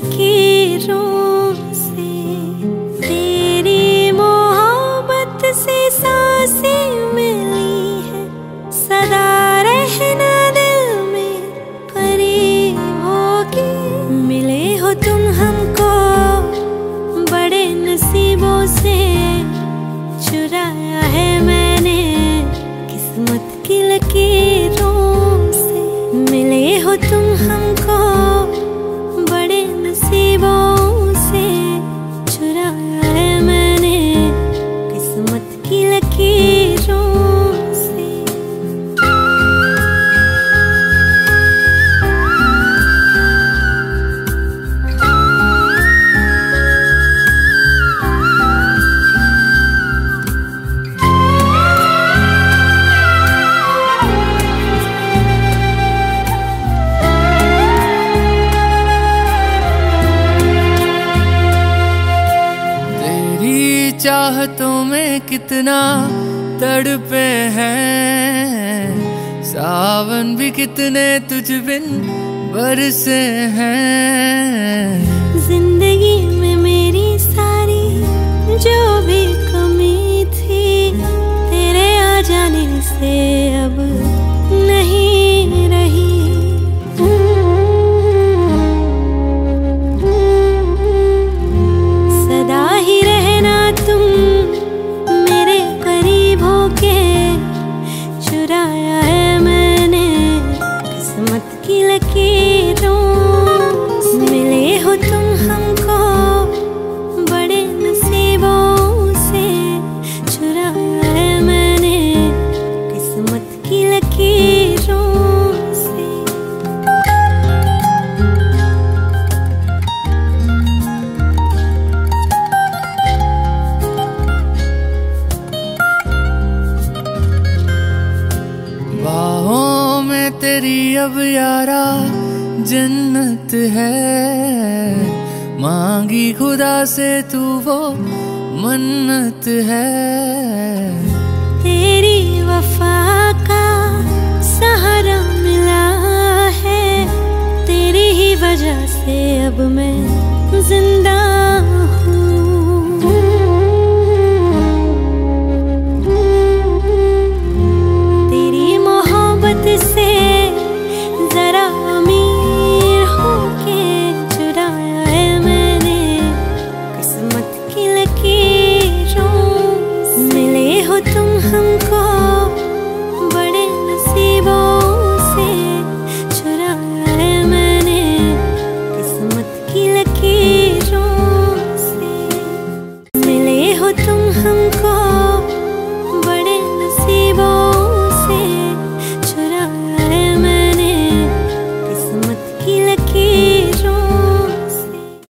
quiero चाहतों में कितना तड़पे हैं। सावन भी कितने तुझ बिन बरसे हैं। तेरी अब यारा जन्नत है। मांगी खुदा से तू वो मन्नत है। तेरी